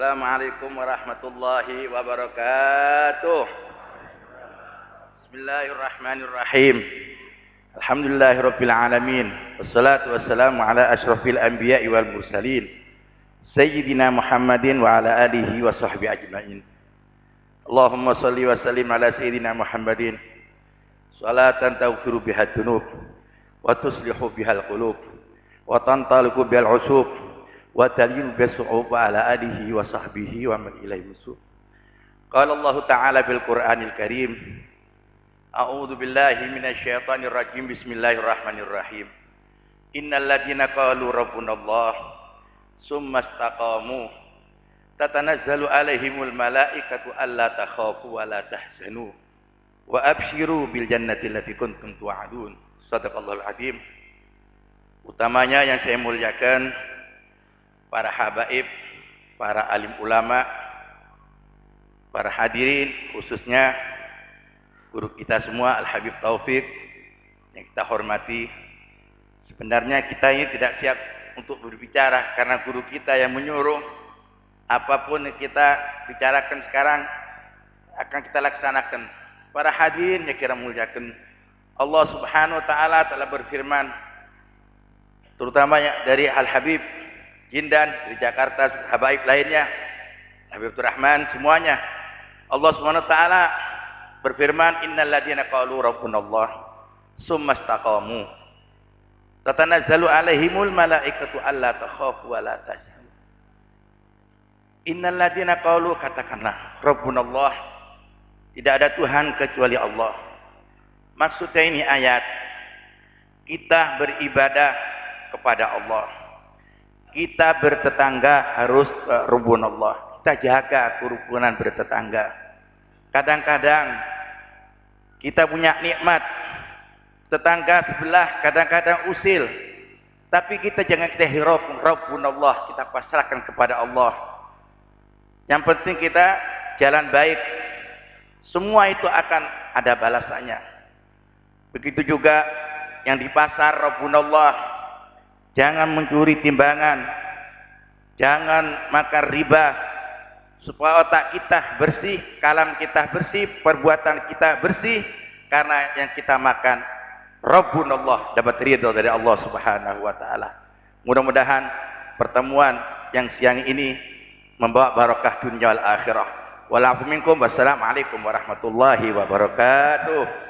Assalamualaikum warahmatullahi wabarakatuh. Bismillahirrahmanirrahim. Alhamdulillahirabbil alamin. Wassalatu wassalamu ala asyrafil anbiya'i wal mursalin. Sayyidina Muhammadin wa ala alihi wa sahbihi ajmain. Allahumma salli wa sallim ala sayyidina Muhammadin. Salatan taghfiru biha dzunub wa tuslihu biha al-qulub wa tantaliqu bil usub wa bisu'ub ala alihi wa wa man ilaihi. Qala Allah Ta'ala bil Qur'anil Karim A'udzu billahi minasy syaithanir rajim. Bismillahirrahmanirrahim. Innal ladzina qalu rabbuna Allah summa istaqamu. Tatanazzalu alaihimul malaikatu alla takhafu wa wa abshiru bil jannati allati kuntum tu'adun. Sadaqallahul azim. Utamanya yang saya muliakan para habaib, para alim ulama, para hadirin, khususnya guru kita semua Al-Habib Taufik yang kita hormati. Sebenarnya kita ini tidak siap untuk berbicara karena guru kita yang menyuruh apa pun yang kita bicarakan sekarang akan kita laksanakan. Para hadirin yang kira muliakan Allah Subhanahu wa taala telah berfirman terutama dari Al-Habib Jindan dari Jakarta, habaib lainnya, Habib Rahman semuanya. Allah taala berfirman, "Innal ladzina qalu rabbunallah tsumma istaqamu tatanazzalu alaihimul malaikatu alla takhafu wa la tahzanu." Innal ladzina qalu katakanlah rabbunallah tidak ada Tuhan kecuali Allah. Maksudnya ini ayat kita beribadah kepada Allah kita bertetangga harus uh, rubun Allah. Kita jaga kerukunan bertetangga. Kadang-kadang kita punya nikmat. Tetangga sebelah kadang-kadang usil. Tapi kita jangan kita hirab Rabbun Allah. Kita pasrahkan kepada Allah. Yang penting kita jalan baik. Semua itu akan ada balasannya. Begitu juga yang di pasar Rabbun Allah Jangan mencuri timbangan. Jangan makan riba. Supaya otak kita bersih, kalam kita bersih, perbuatan kita bersih. Karena yang kita makan, Rabbun Allah dapat ridho dari Allah subhanahu wa ta'ala. Mudah-mudahan pertemuan yang siang ini membawa barakah dunia wal akhirah. Wassalamualaikum warahmatullahi wabarakatuh.